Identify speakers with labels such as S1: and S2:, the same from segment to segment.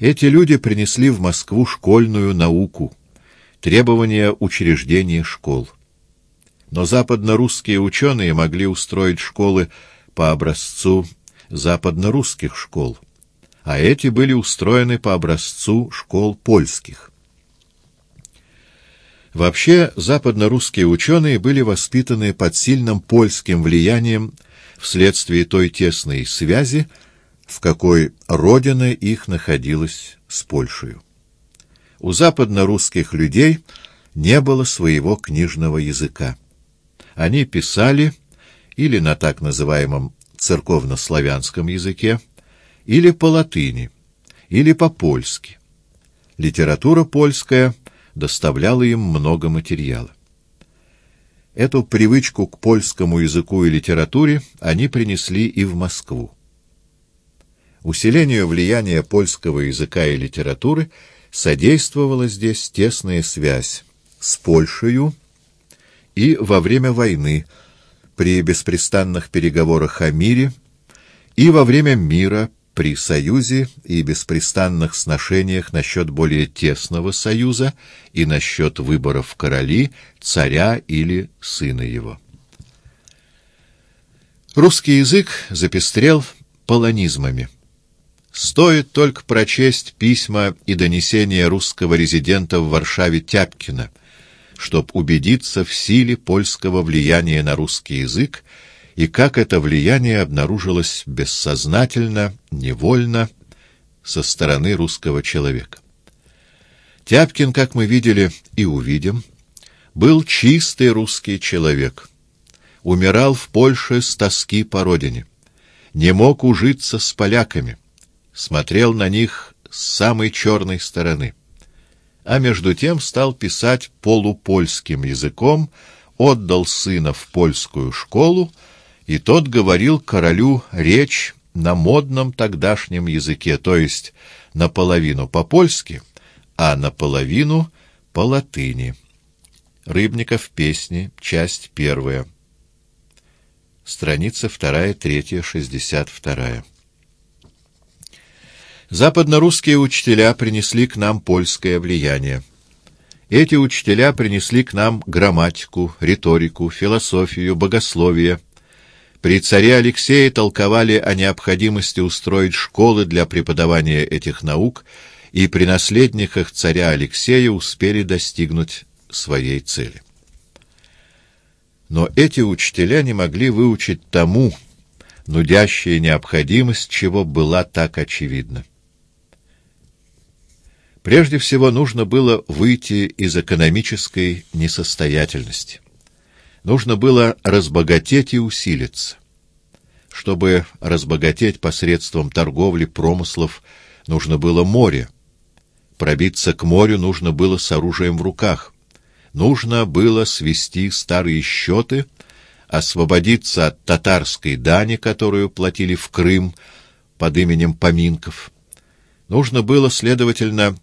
S1: Эти люди принесли в Москву школьную науку, требования учреждения школ. Но западно-русские ученые могли устроить школы по образцу западно-русских школ, а эти были устроены по образцу школ польских. Вообще, западно-русские ученые были воспитаны под сильным польским влиянием вследствие той тесной связи, в какой родина их находилась с Польшей. У западно-русских людей не было своего книжного языка. Они писали или на так называемом церковно-славянском языке, или по латыни, или по-польски. Литература польская доставляла им много материала. Эту привычку к польскому языку и литературе они принесли и в Москву. Усилению влияния польского языка и литературы содействовала здесь тесная связь с Польшей и во время войны, при беспрестанных переговорах о мире, и во время мира при союзе и беспрестанных сношениях насчет более тесного союза и насчет выборов короли, царя или сына его. Русский язык запестрел полонизмами. Стоит только прочесть письма и донесения русского резидента в Варшаве Тяпкина, чтобы убедиться в силе польского влияния на русский язык и как это влияние обнаружилось бессознательно, невольно со стороны русского человека. Тяпкин, как мы видели и увидим, был чистый русский человек. Умирал в Польше с тоски по родине. Не мог ужиться с поляками смотрел на них с самой черной стороны. А между тем стал писать полупольским языком, отдал сына в польскую школу, и тот говорил королю речь на модном тогдашнем языке, то есть наполовину по-польски, а наполовину по-латыни. Рыбников песни, часть первая. Страница вторая, третья, шестьдесят вторая. Западно-русские учителя принесли к нам польское влияние. Эти учителя принесли к нам грамматику, риторику, философию, богословие. При царе Алексее толковали о необходимости устроить школы для преподавания этих наук, и при наследниках царя Алексея успели достигнуть своей цели. Но эти учителя не могли выучить тому, нудящая необходимость, чего была так очевидна. Прежде всего нужно было выйти из экономической несостоятельности. Нужно было разбогатеть и усилиться. Чтобы разбогатеть посредством торговли, промыслов, нужно было море. Пробиться к морю нужно было с оружием в руках. Нужно было свести старые счеты, освободиться от татарской дани, которую платили в Крым под именем Поминков. Нужно было, следовательно,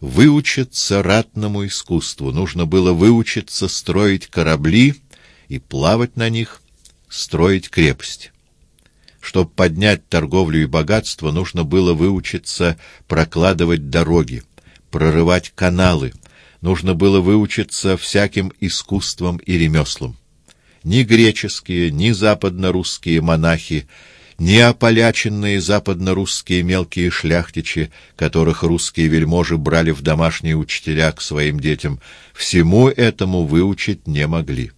S1: выучиться ратному искусству, нужно было выучиться строить корабли и плавать на них, строить крепость. Чтобы поднять торговлю и богатство, нужно было выучиться прокладывать дороги, прорывать каналы, нужно было выучиться всяким искусствам и ремеслам. Ни греческие, ни западно-русские монахи неополяченные западно-русские мелкие шляхтичи, которых русские вельможи брали в домашние учителя к своим детям, всему этому выучить не могли.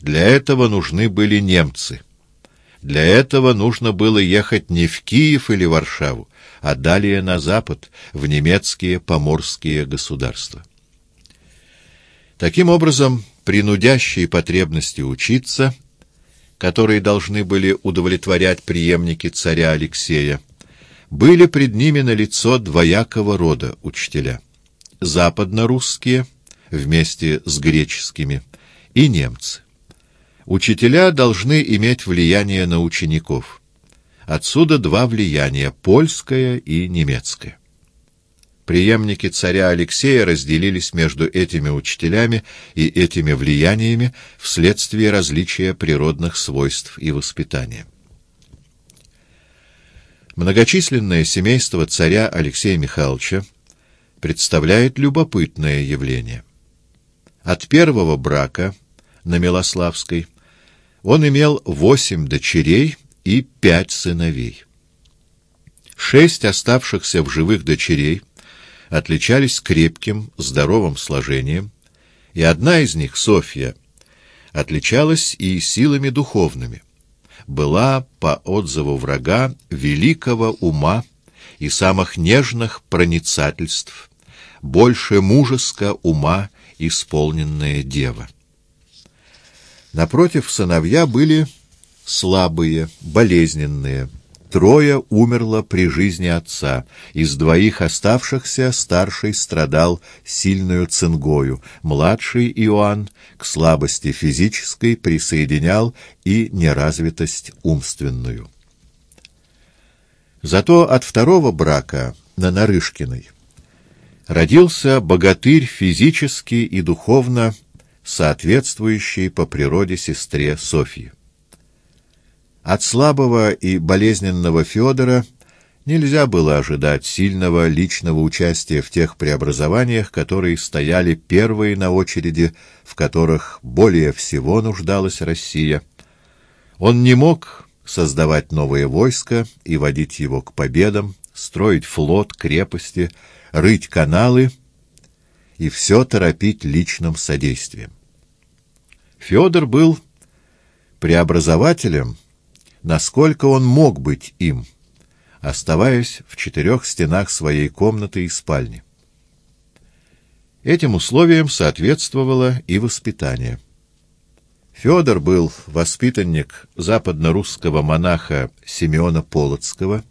S1: Для этого нужны были немцы. Для этого нужно было ехать не в Киев или Варшаву, а далее на запад, в немецкие поморские государства. Таким образом, при нудящей потребности учиться – которые должны были удовлетворять преемники царя Алексея, были пред ними на лицо двоякого рода учителя. Западно-русские вместе с греческими и немцы. Учителя должны иметь влияние на учеников. Отсюда два влияния — польское и немецкое. Приемники царя Алексея разделились между этими учителями и этими влияниями вследствие различия природных свойств и воспитания. Многочисленное семейство царя Алексея Михайловича представляет любопытное явление. От первого брака на Милославской он имел восемь дочерей и пять сыновей. Шесть оставшихся в живых дочерей отличались крепким, здоровым сложением, и одна из них, Софья, отличалась и силами духовными, была, по отзыву врага, великого ума и самых нежных проницательств, больше мужеско ума исполненная дева. Напротив, сыновья были слабые, болезненные, Трое умерло при жизни отца. Из двоих оставшихся старший страдал сильную цингою. Младший Иоанн к слабости физической присоединял и неразвитость умственную. Зато от второго брака на Нарышкиной родился богатырь физически и духовно соответствующий по природе сестре Софьи. От слабого и болезненного Федора нельзя было ожидать сильного личного участия в тех преобразованиях, которые стояли первые на очереди, в которых более всего нуждалась Россия. Он не мог создавать новое войско и водить его к победам, строить флот, крепости, рыть каналы и все торопить личным содействием. Федор был преобразователем, насколько он мог быть им, оставаясь в четырех стенах своей комнаты и спальни. Этим условиям соответствовало и воспитание. Федор был воспитанник западно-русского монаха Симеона Полоцкого,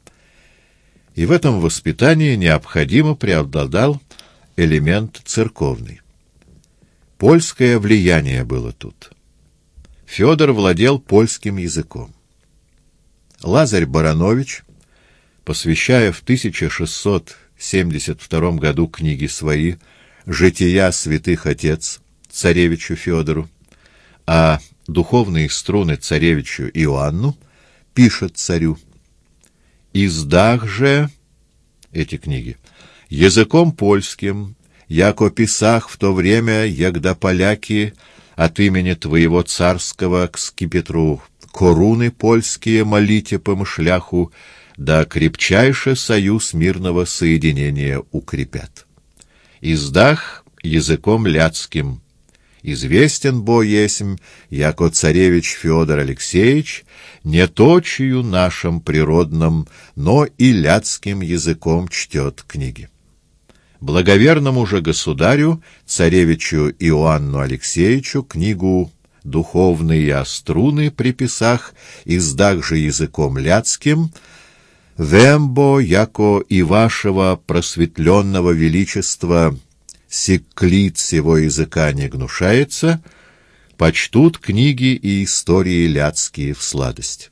S1: и в этом воспитании необходимо преобладал элемент церковный. Польское влияние было тут. Федор владел польским языком. Лазарь Баранович, посвящая в 1672 году книги свои «Жития святых отец» царевичу Федору, а духовные струны царевичу Иоанну, пишет царю. «Издах же» эти книги. Языком польским, яко писах в то время, егда поляки от имени твоего царского к скипетру коруны польские молите по мышляху, да крепчайше союз мирного соединения укрепят. Издах языком ляцким. Известен бо есмь, яко царевич Федор Алексеевич, не точию нашим природным, но и ляцким языком чтет книги. Благоверному же государю, царевичу Иоанну Алексеевичу, книгу духовные оструны при писах, издах же языком ляцким, «Вембо, яко и вашего просветленного величества секлит сего языка не гнушается», почтут книги и истории ляцкие в сладость.